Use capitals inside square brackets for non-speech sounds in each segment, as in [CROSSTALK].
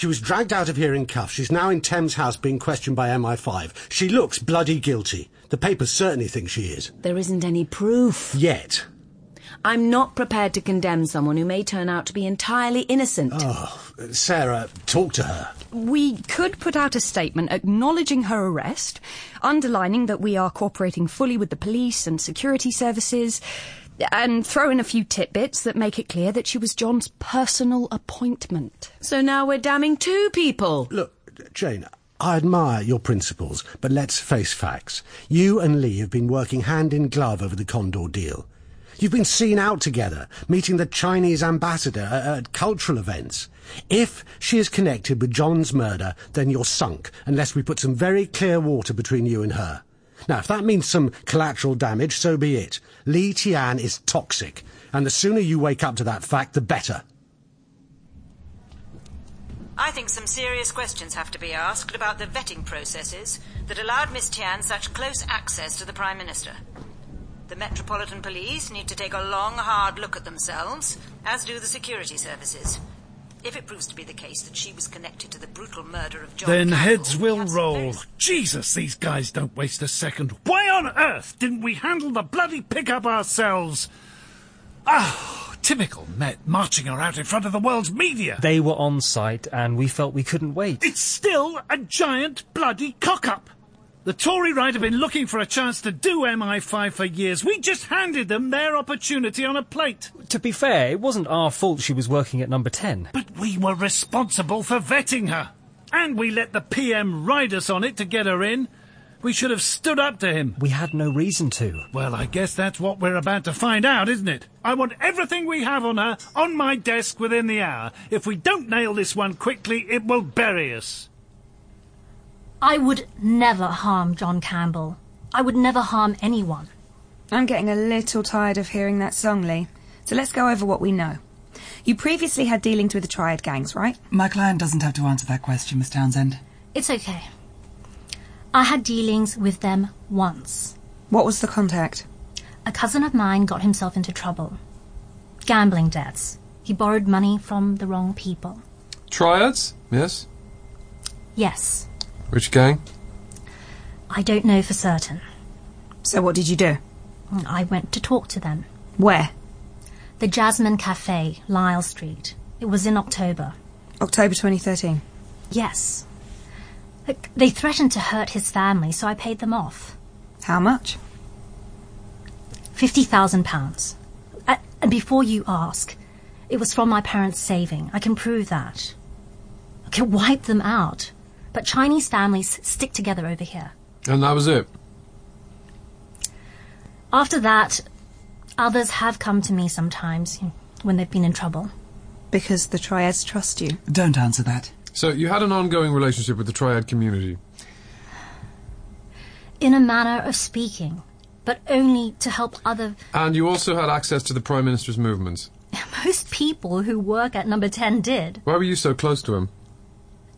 She was dragged out of here in cuffs. She's now in Thames House being questioned by MI5. She looks bloody guilty. The papers certainly think she is. There isn't any proof. Yet. I'm not prepared to condemn someone who may turn out to be entirely innocent. Oh, Sarah, talk to her. We could put out a statement acknowledging her arrest, underlining that we are cooperating fully with the police and security services, and throw in a few tidbits that make it clear that she was John's personal appointment. So now we're damning two people. Look, Jane, I admire your principles, but let's face facts. You and Lee have been working hand in glove over the Condor deal. You've been seen out together, meeting the Chinese ambassador at, at cultural events. If she is connected with John's murder, then you're sunk, unless we put some very clear water between you and her. Now, if that means some collateral damage, so be it. Li Tian is toxic, and the sooner you wake up to that fact, the better. I think some serious questions have to be asked about the vetting processes that allowed Miss Tian such close access to the Prime Minister. The Metropolitan Police need to take a long, hard look at themselves, as do the security services. If it proves to be the case that she was connected to the brutal murder of John Then Campbell, heads will roll. very- Jesus, these guys don't waste a second. Why on earth didn't we handle the bloody pickup ourselves? Ah, typical Met marching her out in front of the world's media. They were on site and we felt we couldn't wait. It's still a giant bloody cock-up. The Tory right have been looking for a chance to do MI5 for years. We just handed them their opportunity on a plate. To be fair, it wasn't our fault she was working at number 10. But we were responsible for vetting her. And we let the PM ride us on it to get her in. We should have stood up to him. We had no reason to. Well, I guess that's what we're about to find out, isn't it? I want everything we have on her on my desk within the hour. If we don't nail this one quickly, it will bury us. I would never harm John Campbell. I would never harm anyone. I'm getting a little tired of hearing that song, Lee. So let's go over what we know. You previously had dealings with the Triad gangs, right? My client doesn't have to answer that question, Miss Townsend. It's okay. I had dealings with them once. What was the contact? A cousin of mine got himself into trouble. Gambling debts. He borrowed money from the wrong people. Triads? Yes. Yes, Which gang? I don't know for certain. So what did you do? I went to talk to them. Where? The Jasmine Cafe, Lisle Street. It was in October. October 2013. Yes. They threatened to hurt his family, so I paid them off. How much? Fifty thousand pounds. Uh, And before you ask, it was from my parents' saving. I can prove that. I can wipe them out. But Chinese families stick together over here. And that was it. After that, others have come to me sometimes when they've been in trouble. Because the Triads trust you. Don't answer that. So you had an ongoing relationship with the Triad community. In a manner of speaking, but only to help other. And you also had access to the Prime Minister's movements. [LAUGHS] Most people who work at number 10 did. Why were you so close to him?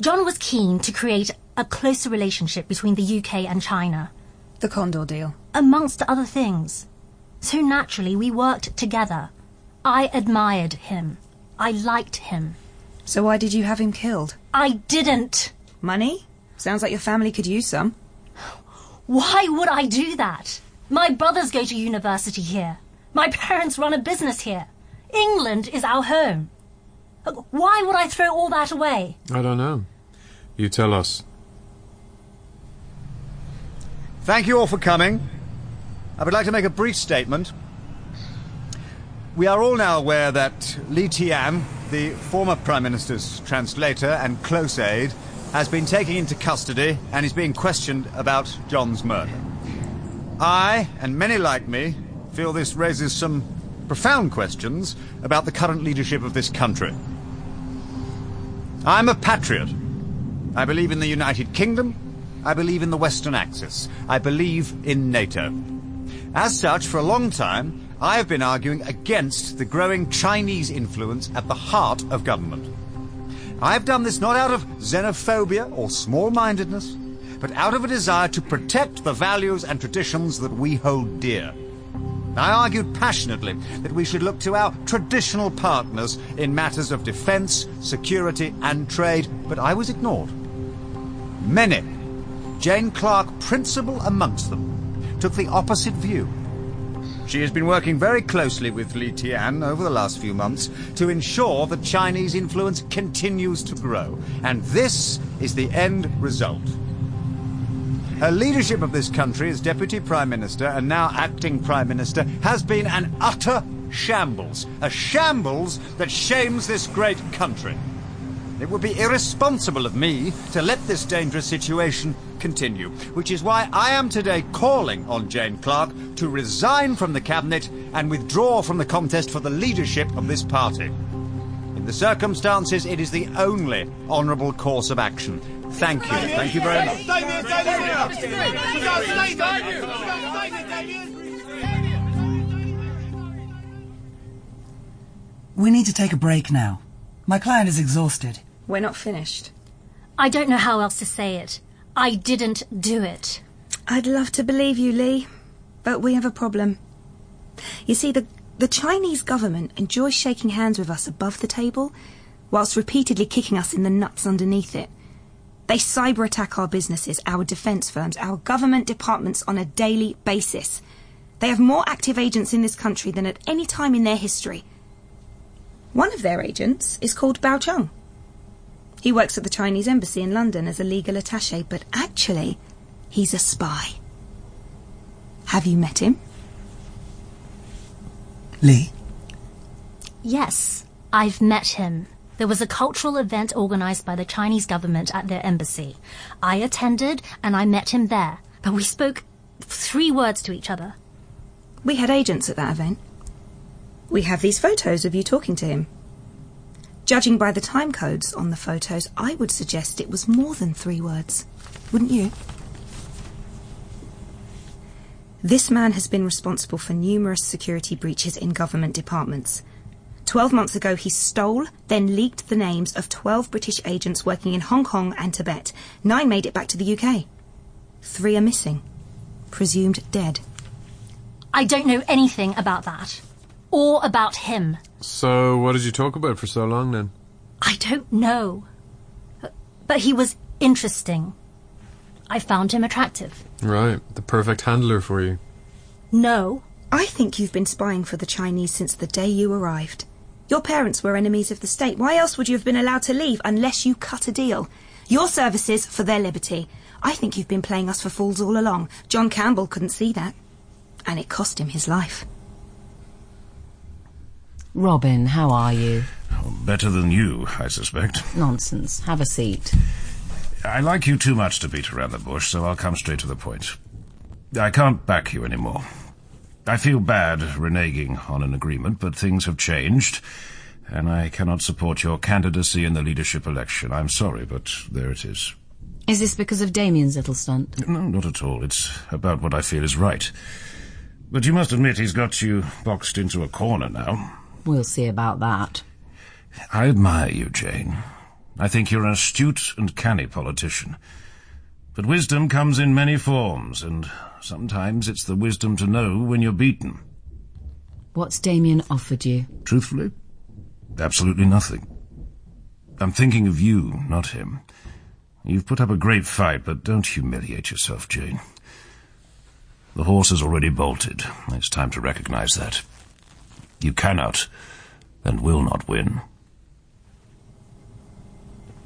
John was keen to create a closer relationship between the UK and China, The Condor deal. amongst other things. So naturally, we worked together. I admired him. I liked him. So why did you have him killed? I didn't. Money? Sounds like your family could use some. Why would I do that? My brothers go to university here. My parents run a business here. England is our home. Why would I throw all that away? I don't know. You tell us. Thank you all for coming. I would like to make a brief statement. We are all now aware that Li Tian, the former Prime Minister's translator and close aide, has been taken into custody and is being questioned about John's murder. I, and many like me, feel this raises some profound questions about the current leadership of this country. I'm a patriot. I believe in the United Kingdom. I believe in the Western Axis. I believe in NATO. As such, for a long time, I have been arguing against the growing Chinese influence at the heart of government. I have done this not out of xenophobia or small-mindedness, but out of a desire to protect the values and traditions that we hold dear. I argued passionately that we should look to our traditional partners in matters of defence, security, and trade, but I was ignored. Many, Jane Clark principal amongst them, took the opposite view. She has been working very closely with Li Tian over the last few months to ensure that Chinese influence continues to grow, and this is the end result. Her leadership of this country as Deputy Prime Minister and now Acting Prime Minister has been an utter shambles. A shambles that shames this great country. It would be irresponsible of me to let this dangerous situation continue, which is why I am today calling on Jane Clark to resign from the Cabinet and withdraw from the contest for the leadership of this party. In the circumstances, it is the only honourable course of action. Thank you. Thank you very much. We need to take a break now. My client is exhausted. We're not finished. I don't know how else to say it. I didn't do it. I'd love to believe you, Lee, but we have a problem. You see, the, the Chinese government enjoys shaking hands with us above the table, whilst repeatedly kicking us in the nuts underneath it. They cyber attack our businesses, our defence firms, our government departments on a daily basis. They have more active agents in this country than at any time in their history. One of their agents is called Bao Chung. He works at the Chinese embassy in London as a legal attaché, but actually, he's a spy. Have you met him? Lee? Yes, I've met him. There was a cultural event organised by the Chinese government at their embassy. I attended and I met him there, but we spoke three words to each other. We had agents at that event. We have these photos of you talking to him. Judging by the time codes on the photos, I would suggest it was more than three words. Wouldn't you? This man has been responsible for numerous security breaches in government departments. Twelve months ago, he stole, then leaked the names of 12 British agents working in Hong Kong and Tibet. Nine made it back to the UK. Three are missing, presumed dead. I don't know anything about that. Or about him. So, what did you talk about for so long then? I don't know. But he was interesting. I found him attractive. Right, the perfect handler for you. No. I think you've been spying for the Chinese since the day you arrived. Your parents were enemies of the state. Why else would you have been allowed to leave unless you cut a deal? Your services for their liberty. I think you've been playing us for fools all along. John Campbell couldn't see that. And it cost him his life. Robin, how are you? Oh, better than you, I suspect. Nonsense. Have a seat. I like you too much to beat around the bush, so I'll come straight to the point. I can't back you anymore. I feel bad reneging on an agreement, but things have changed, and I cannot support your candidacy in the leadership election. I'm sorry, but there it is. Is this because of Damien's little stunt? No, not at all. It's about what I feel is right. But you must admit he's got you boxed into a corner now. We'll see about that. I admire you, Jane. I think you're an astute and canny politician. But wisdom comes in many forms, and sometimes it's the wisdom to know when you're beaten. What's Damien offered you? Truthfully, absolutely nothing. I'm thinking of you, not him. You've put up a great fight, but don't humiliate yourself, Jane. The horse has already bolted. It's time to recognize that. You cannot and will not win.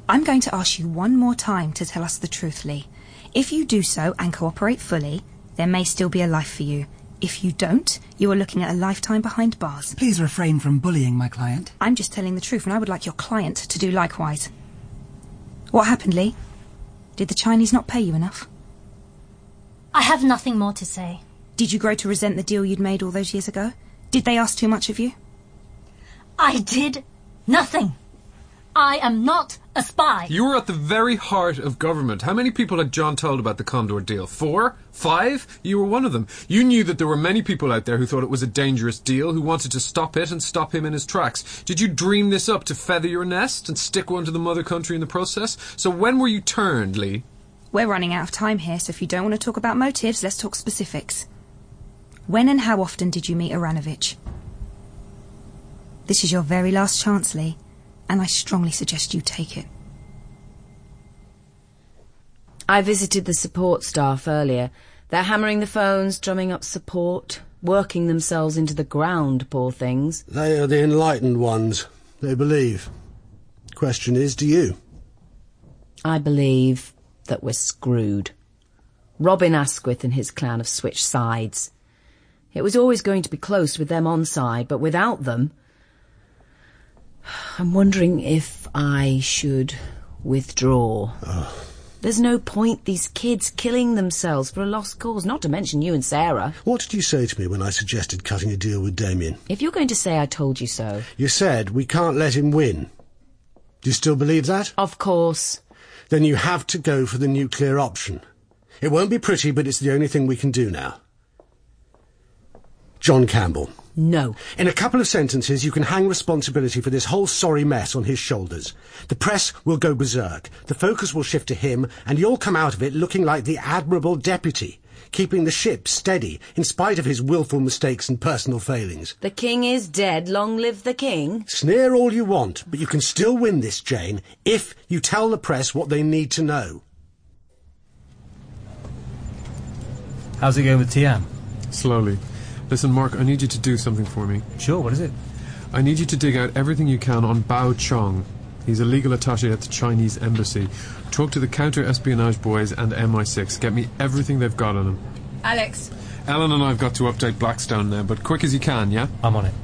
I'm going to ask you one more time to tell us the truth, Lee. If you do so and cooperate fully, there may still be a life for you. If you don't, you are looking at a lifetime behind bars. Please refrain from bullying my client. I'm just telling the truth, and I would like your client to do likewise. What happened, Lee? Did the Chinese not pay you enough? I have nothing more to say. Did you grow to resent the deal you'd made all those years ago? Did they ask too much of you? I did nothing. I am not a spy. You were at the very heart of government. How many people had John told about the Condor deal? Four? Five? You were one of them. You knew that there were many people out there who thought it was a dangerous deal, who wanted to stop it and stop him in his tracks. Did you dream this up to feather your nest and stick one to the mother country in the process? So when were you turned, Lee? We're running out of time here, so if you don't want to talk about motives, let's talk specifics. When and how often did you meet Aranovich? This is your very last chance, Lee, and I strongly suggest you take it. I visited the support staff earlier. They're hammering the phones, drumming up support, working themselves into the ground, poor things. They are the enlightened ones. They believe. Question is, do you? I believe that we're screwed. Robin Asquith and his clan have switched sides. It was always going to be close with them on side, but without them... I'm wondering if I should withdraw. There's no point these kids killing themselves for a lost cause, not to mention you and Sarah. What did you say to me when I suggested cutting a deal with Damien? If you're going to say I told you so. You said we can't let him win. Do you still believe that? Of course. Then you have to go for the nuclear option. It won't be pretty, but it's the only thing we can do now. John Campbell. No. In a couple of sentences, you can hang responsibility for this whole sorry mess on his shoulders. The press will go berserk. The focus will shift to him, and you'll come out of it looking like the admirable deputy, keeping the ship steady in spite of his willful mistakes and personal failings. The king is dead. Long live the king. Sneer all you want, but you can still win this, Jane, if you tell the press what they need to know. How's it going with Tian? Slowly. Listen, Mark, I need you to do something for me. Sure, what is it? I need you to dig out everything you can on Bao Chong. He's a legal attaché at the Chinese embassy. Talk to the counter-espionage boys and MI6. Get me everything they've got on him. Alex. Ellen and I've got to update Blackstone now, but quick as you can, yeah? I'm on it.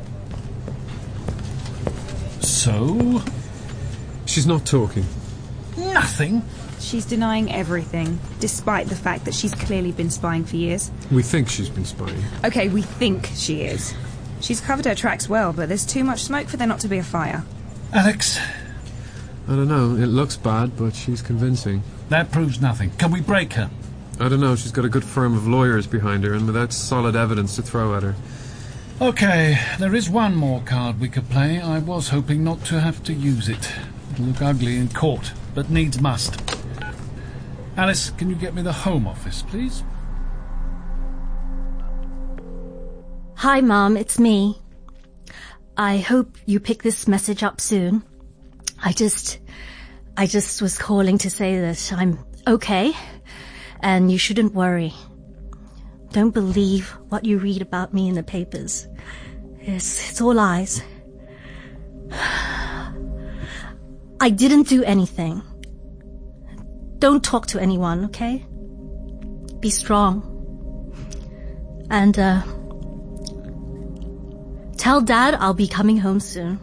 So? She's not talking. Nothing? She's denying everything, despite the fact that she's clearly been spying for years. We think she's been spying. Okay, we think she is. She's covered her tracks well, but there's too much smoke for there not to be a fire. Alex? I don't know. It looks bad, but she's convincing. That proves nothing. Can we break her? I don't know. She's got a good firm of lawyers behind her, and without solid evidence to throw at her. Okay, there is one more card we could play. I was hoping not to have to use it. It'll look ugly in court, but needs must. Alice, can you get me the Home Office, please? Hi, Mom, it's me. I hope you pick this message up soon. I just, I just was calling to say that I'm okay, and you shouldn't worry. Don't believe what you read about me in the papers. It's, it's all lies. [SIGHS] I didn't do anything. Don't talk to anyone, okay? Be strong. And, uh, tell Dad I'll be coming home soon.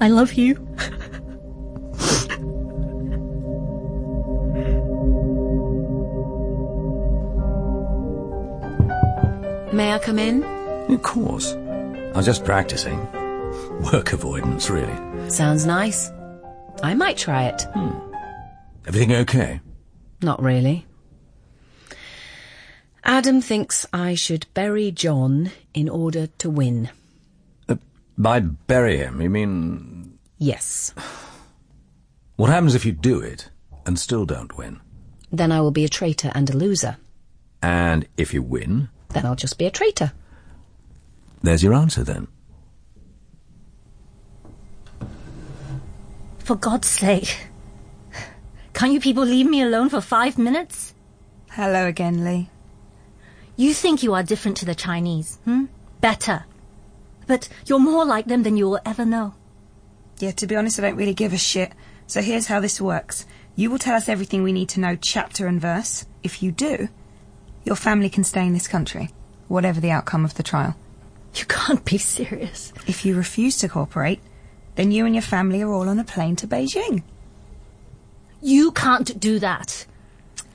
I love you. [LAUGHS] May I come in? Of course. I was just practicing. Work avoidance, really. Sounds nice. I might try it. Hmm. Everything okay? Not really. Adam thinks I should bury John in order to win. By bury him, you mean... Yes. What happens if you do it and still don't win? Then I will be a traitor and a loser. And if you win? Then I'll just be a traitor. There's your answer then. For God's sake. Can't you people leave me alone for five minutes? Hello again, Lee. You think you are different to the Chinese, hmm? Better. But you're more like them than you will ever know. Yeah, to be honest, I don't really give a shit. So here's how this works. You will tell us everything we need to know, chapter and verse. If you do, your family can stay in this country, whatever the outcome of the trial. You can't be serious. If you refuse to cooperate, then you and your family are all on a plane to Beijing. You can't do that.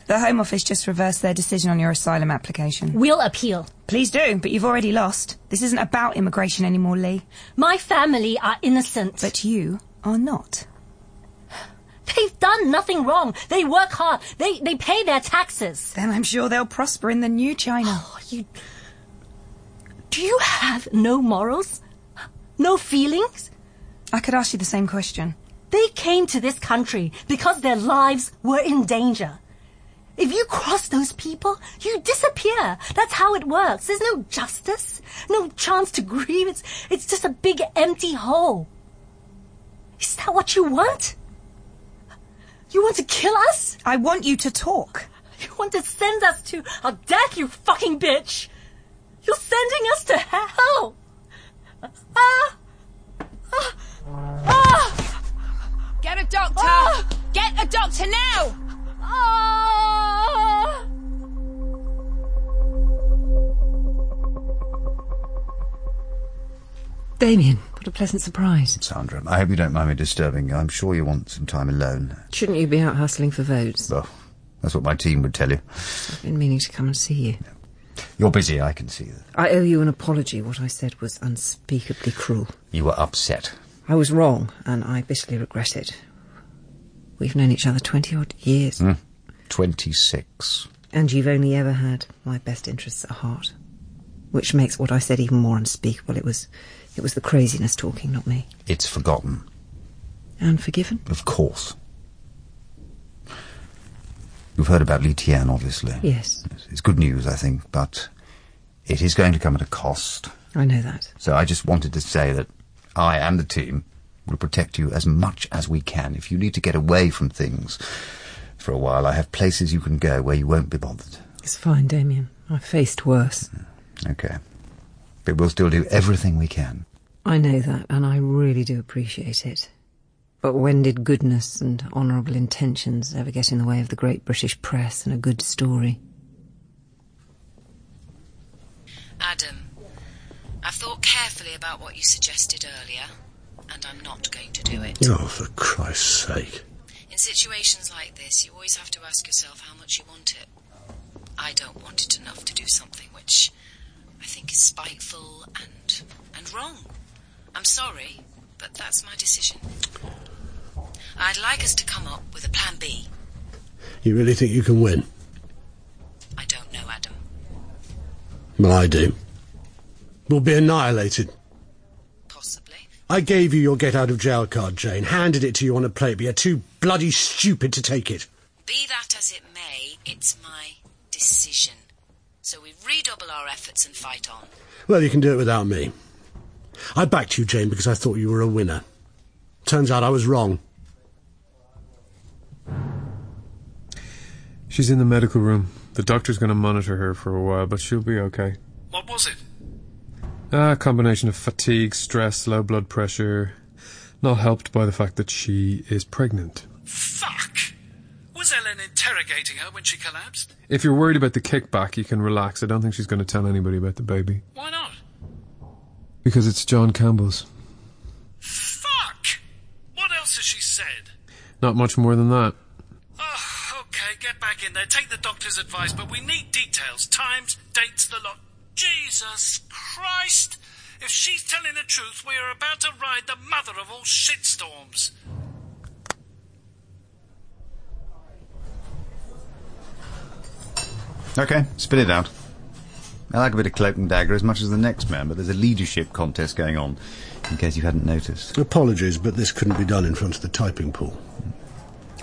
The Home Office just reversed their decision on your asylum application. We'll appeal. Please do, but you've already lost. This isn't about immigration anymore, Lee. My family are innocent. But you are not. They've done nothing wrong. They work hard. They they pay their taxes. Then I'm sure they'll prosper in the new China. Oh, you Do you have no morals? No feelings? I could ask you the same question. They came to this country because their lives were in danger. If you cross those people, you disappear. That's how it works. There's no justice, no chance to [LAUGHS] grieve. It's, it's just a big empty hole. Is that what you want? You want to kill us? I want you to talk. You want to send us to our death, you fucking bitch! You're sending us to hell! Ah! Ah! Ah! Get a doctor! Ah! Get a doctor now! Ah! Damien, what a pleasant surprise. Sandra, I hope you don't mind me disturbing you. I'm sure you want some time alone. Shouldn't you be out hustling for votes? Well, that's what my team would tell you. I've been meaning to come and see you. You're busy, I can see that. I owe you an apology. What I said was unspeakably cruel. You were upset. I was wrong, and I bitterly regret it. We've known each other 20 odd years, Hmm. 26. and you've only ever had my best interests at heart. Which makes what I said even more unspeakable. It was, it was the craziness talking, not me. It's forgotten. And forgiven? Of course. You've heard about Li Tian, obviously. Yes, It's good news, I think, but it is going to come at a cost. I know that. So I just wanted to say that I and the team will protect you as much as we can. If you need to get away from things for a while, I have places you can go where you won't be bothered. It's fine, Damien. I've faced worse. Okay. But we'll still do everything we can. I know that, and I really do appreciate it. But when did goodness and honourable intentions ever get in the way of the great British press and a good story? Adam, I've thought carefully about what you suggested earlier, and I'm not going to do it. Oh, for Christ's sake. In situations like this, you always have to ask yourself how much you want it. I don't want it enough to do something which I think is spiteful and and wrong. I'm sorry, but that's my decision. I'd like us to come up with a plan B. You really think you can win? I don't know, Adam. Well, I do. We'll be annihilated. Possibly. I gave you your get out of jail card, Jane. Handed it to you on a plate, but you're too bloody stupid to take it. Be that as it may, it's my decision. So we redouble our efforts and fight on. Well, you can do it without me. I backed you, Jane, because I thought you were a winner. Turns out I was wrong. She's in the medical room. The doctor's going to monitor her for a while, but she'll be okay. What was it? Ah, a combination of fatigue, stress, low blood pressure. Not helped by the fact that she is pregnant. Fuck! Was Ellen interrogating her when she collapsed? If you're worried about the kickback, you can relax. I don't think she's going to tell anybody about the baby. Why not? Because it's John Campbell's. Fuck! What else has she said? Not much more than that. Oh, okay, get back in there. Take the doctor's advice, but we need details. Times, dates, the lot. Jesus Christ! If she's telling the truth, we are about to ride the mother of all shitstorms. Okay, spit it out. I like a bit of cloak and dagger as much as the next man, but there's a leadership contest going on, in case you hadn't noticed. Apologies, but this couldn't be done in front of the typing pool.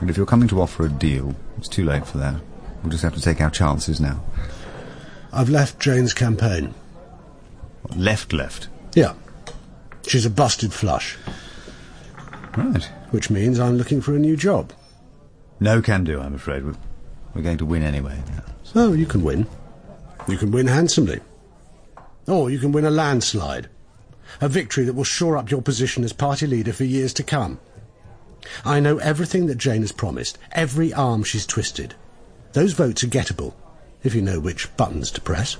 And if you're coming to offer a deal, it's too late for that. We'll just have to take our chances now. I've left Jane's campaign. Left, left. Yeah. She's a busted flush. Right. Which means I'm looking for a new job. No can do, I'm afraid. We're, going to win anyway. Oh, you can win. You can win handsomely. Or you can win a landslide. A victory that will shore up your position as party leader for years to come. I know everything that Jane has promised, every arm she's twisted. Those votes are gettable, if you know which buttons to press.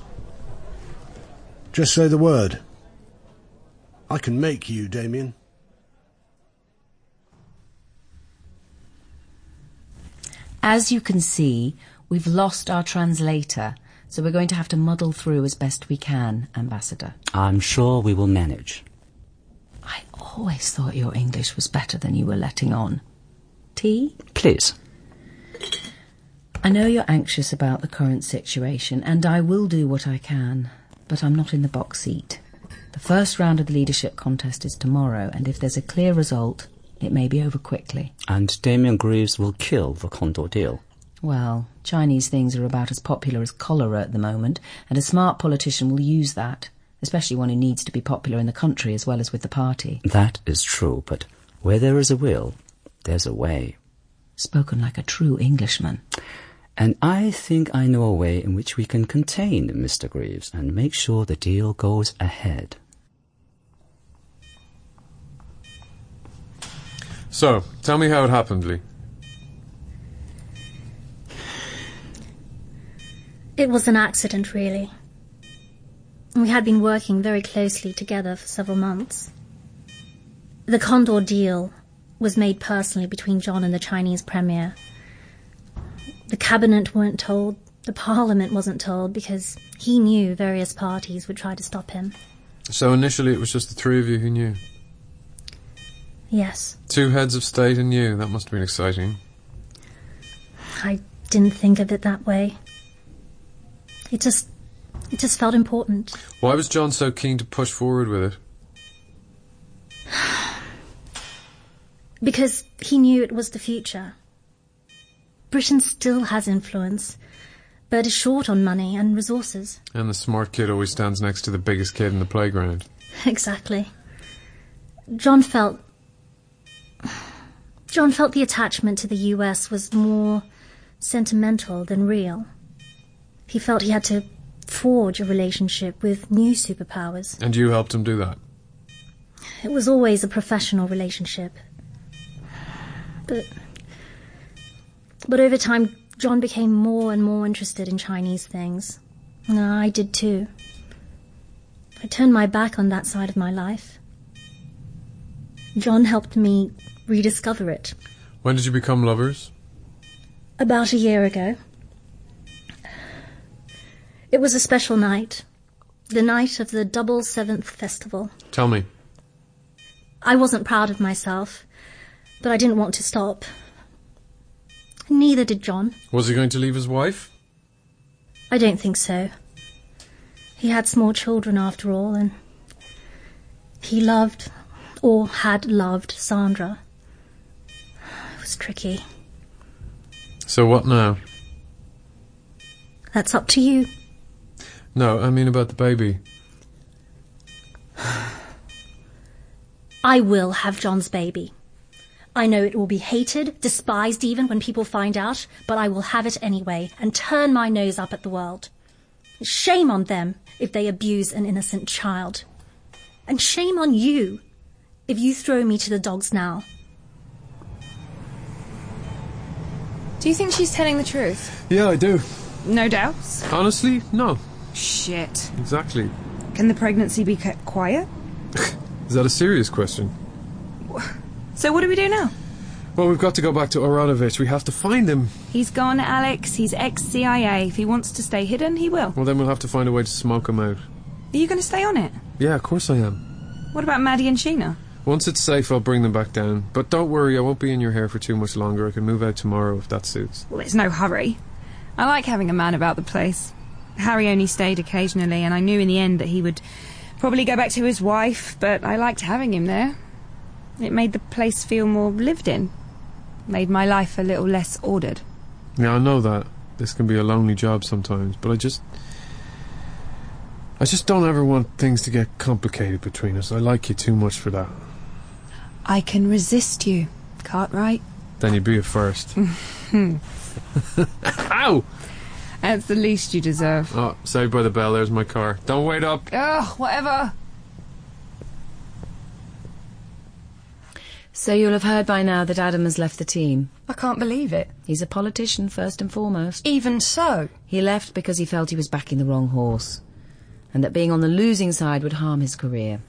Just say the word. I can make you, Damien. As you can see, we've lost our translator, so we're going to have to muddle through as best we can, Ambassador. I'm sure we will manage. I always thought your English was better than you were letting on. Tea? Please. I know you're anxious about the current situation, and I will do what I can, but I'm not in the box seat. The first round of the leadership contest is tomorrow, and if there's a clear result, it may be over quickly. And Damien Greaves will kill the Condor deal. Well, Chinese things are about as popular as cholera at the moment, and a smart politician will use that, especially one who needs to be popular in the country as well as with the party. That is true, but where there is a will, there's a way. Spoken like a true Englishman. And I think I know a way in which we can contain Mr. Greaves and make sure the deal goes ahead. So, tell me how it happened, Lee. It was an accident, really. We had been working very closely together for several months. The Condor deal was made personally between John and the Chinese Premier. The cabinet weren't told, the parliament wasn't told, because he knew various parties would try to stop him. So initially it was just the three of you who knew. Yes, Two heads of state and you. That must have been exciting. I didn't think of it that way. It just, it just felt important. Why was John so keen to push forward with it? [SIGHS] Because he knew it was the future. Britain still has influence, but is short on money and resources. And the smart kid always stands next to the biggest kid in the playground. [LAUGHS] Exactly. John felt. John felt the attachment to the US was more sentimental than real. He felt he had to forge a relationship with new superpowers. And you helped him do that. It was always a professional relationship. But. But over time, John became more and more interested in Chinese things. And I did too. I turned my back on that side of my life. John helped me rediscover it. When did you become lovers? About a year ago. It was a special night. The night of the Double Seventh Festival. Tell me. I wasn't proud of myself, but I didn't want to stop. Neither did John. Was he going to leave his wife? I don't think so. He had small children after all, and he loved, or had loved, Sandra. It was tricky. So what now? That's up to you. No, I mean about the baby. [SIGHS] I will have John's baby. I know it will be hated, despised even when people find out, but I will have it anyway and turn my nose up at the world. Shame on them if they abuse an innocent child. And shame on you if you throw me to the dogs now. Do you think she's telling the truth? Yeah, I do. No doubts. Honestly, no. Shit. Exactly. Can the pregnancy be kept quiet? [LAUGHS] Is that a serious question? So what do we do now? Well, we've got to go back to Oranovich. We have to find him. He's gone, Alex. He's ex-CIA. If he wants to stay hidden, he will. Well, then we'll have to find a way to smoke him out. Are you going to stay on it? Yeah, of course I am. What about Maddie and Sheena? Once it's safe, I'll bring them back down. But don't worry, I won't be in your hair for too much longer. I can move out tomorrow if that suits. Well, there's no hurry. I like having a man about the place. Harry only stayed occasionally, and I knew in the end that he would probably go back to his wife, but I liked having him there. It made the place feel more lived in. Made my life a little less ordered. Yeah, I know that. This can be a lonely job sometimes, but I just. I just don't ever want things to get complicated between us. I like you too much for that. I can resist you, Cartwright. Then you'd be a first. [LAUGHS] [LAUGHS] Ow! That's the least you deserve. Oh, saved by the bell. There's my car. Don't wait up. Ugh, whatever. So you'll have heard by now that Adam has left the team. I can't believe it. He's a politician, first and foremost. Even so. He left because he felt he was backing the wrong horse, and that being on the losing side would harm his career.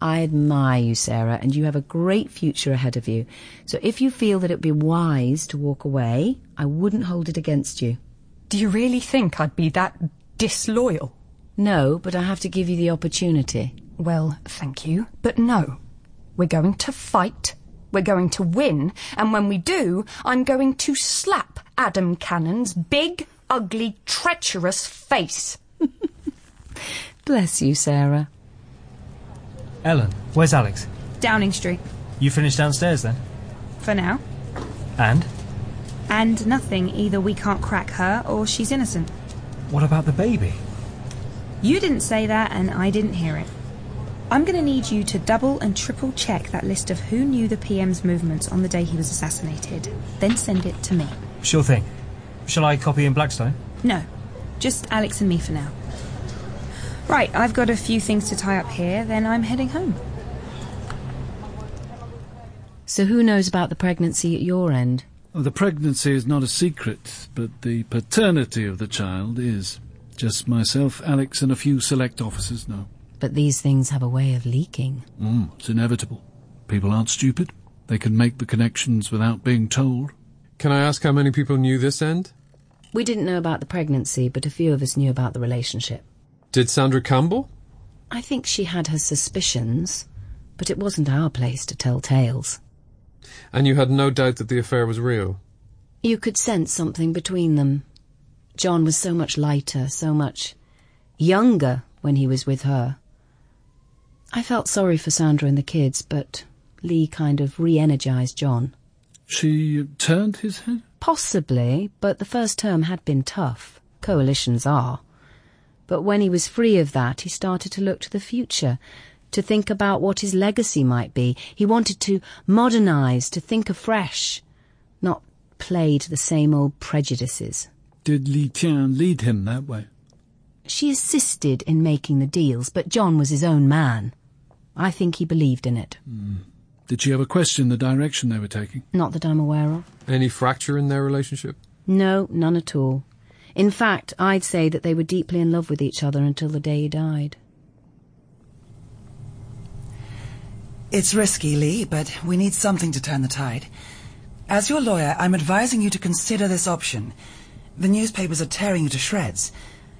I admire you, Sarah, and you have a great future ahead of you. So if you feel that it would be wise to walk away, I wouldn't hold it against you. Do you really think I'd be that disloyal? No, but I have to give you the opportunity. Well, thank you, but no. We're going to fight. We're going to win. And when we do, I'm going to slap Adam Cannon's big, ugly, treacherous face. [LAUGHS] Bless you, Sarah. Ellen, where's Alex? Downing Street. You finished downstairs then? For now. And? And nothing. Either we can't crack her or she's innocent. What about the baby? You didn't say that, and I didn't hear it. I'm going to need you to double and triple check that list of who knew the PM's movements on the day he was assassinated. Then send it to me. Sure thing. Shall I copy in Blackstone? No, just Alex and me for now. Right, I've got a few things to tie up here, then I'm heading home. So who knows about the pregnancy at your end? Well, the pregnancy is not a secret, but the paternity of the child is. Just myself, Alex, and a few select officers know. But these things have a way of leaking. Mm, it's inevitable. People aren't stupid. They can make the connections without being told. Can I ask how many people knew this end? We didn't know about the pregnancy, but a few of us knew about the relationship. Did Sandra Campbell? I think she had her suspicions, but it wasn't our place to tell tales. And you had no doubt that the affair was real? You could sense something between them. John was so much lighter, so much younger when he was with her. I felt sorry for Sandra and the kids, but Lee kind of re-energized John. She turned his head? Possibly, but the first term had been tough. Coalitions are. But when he was free of that, he started to look to the future, to think about what his legacy might be. He wanted to modernise, to think afresh, not play to the same old prejudices. Did Li Tian lead him that way? She assisted in making the deals, but John was his own man. I think he believed in it. Mm. Did she ever question the direction they were taking? Not that I'm aware of. Any fracture in their relationship? No, none at all. In fact, I'd say that they were deeply in love with each other until the day he died. It's risky, Lee, but we need something to turn the tide. As your lawyer, I'm advising you to consider this option. The newspapers are tearing you to shreds.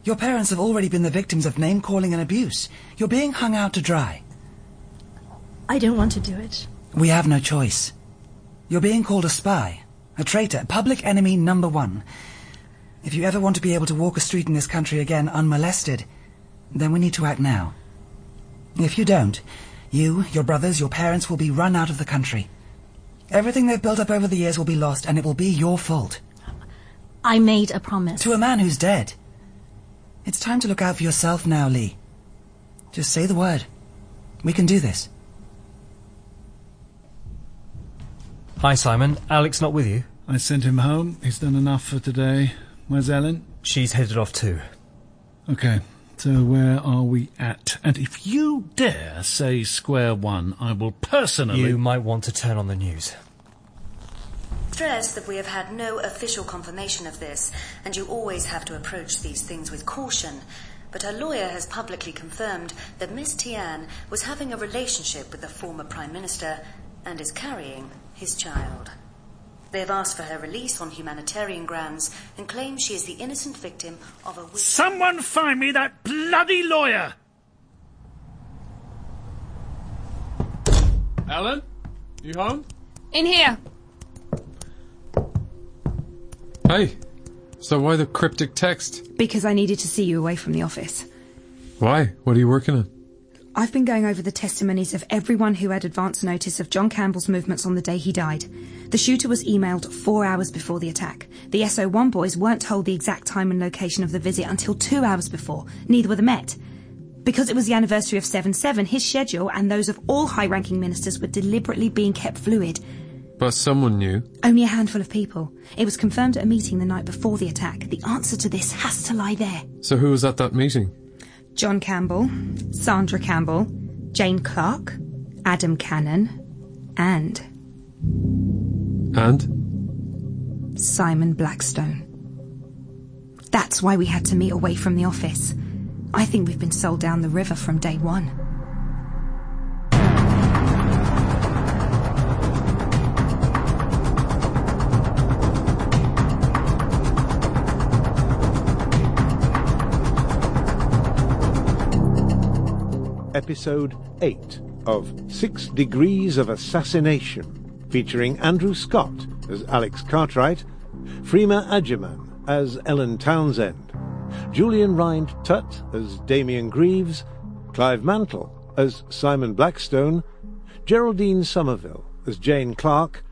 Your parents have already been the victims of name calling and abuse. You're being hung out to dry. I don't want to do it. We have no choice. You're being called a spy, a traitor, public enemy number one. If you ever want to be able to walk a street in this country again unmolested, then we need to act now. If you don't, you, your brothers, your parents will be run out of the country. Everything they've built up over the years will be lost, and it will be your fault. I made a promise. To a man who's dead. It's time to look out for yourself now, Lee. Just say the word. We can do this. Hi, Simon. Alex not with you? I sent him home. He's done enough for today. Where's Ellen? She's headed off too. Okay, so where are we at? And if you dare say square one, I will personally. You might want to turn on the news. Stress that we have had no official confirmation of this, and you always have to approach these things with caution. But her lawyer has publicly confirmed that Miss Tian was having a relationship with the former Prime Minister and is carrying his child. They have asked for her release on humanitarian grounds and claim she is the innocent victim of a. Someone find me that bloody lawyer! Alan? You home? In here. Hey. So why the cryptic text? Because I needed to see you away from the office. Why? What are you working on? I've been going over the testimonies of everyone who had advance notice of John Campbell's movements on the day he died. The shooter was emailed four hours before the attack. The SO1 boys weren't told the exact time and location of the visit until two hours before. Neither were the Met. Because it was the anniversary of 7-7, his schedule and those of all high-ranking ministers were deliberately being kept fluid. But someone knew. Only a handful of people. It was confirmed at a meeting the night before the attack. The answer to this has to lie there. So who was at that meeting? John Campbell, Sandra Campbell, Jane Clark, Adam Cannon, and. And? Simon Blackstone. That's why we had to meet away from the office. I think we've been sold down the river from day one. Episode 8 of Six Degrees of Assassination, featuring Andrew Scott as Alex Cartwright, Freema Agyeman as Ellen Townsend, Julian Rind Tutt as Damian Greaves, Clive Mantle as Simon Blackstone, Geraldine Somerville as Jane Clark,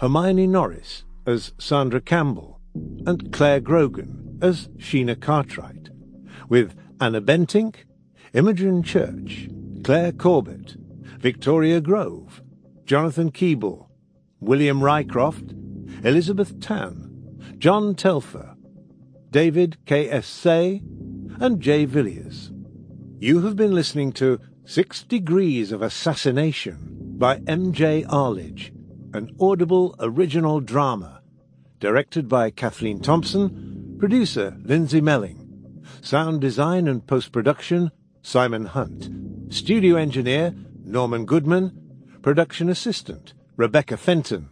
Hermione Norris as Sandra Campbell and Clare Grogan as Sheena Cartwright, with Anna Bentinck, Imogen Church, Claire Corbett, Victoria Grove, Jonathan Keeble, William Rycroft, Elizabeth Tan, John Telfer, David K.S. Tse, and Jay Villiers. You have been listening to Six Degrees of Assassination by M.J. Arlidge, an audible original drama, directed by Kathleen Thompson, producer Lindsay Melling, sound design and post-production Simon Hunt, studio engineer Norman Goodman, production assistant Rebecca Fenton,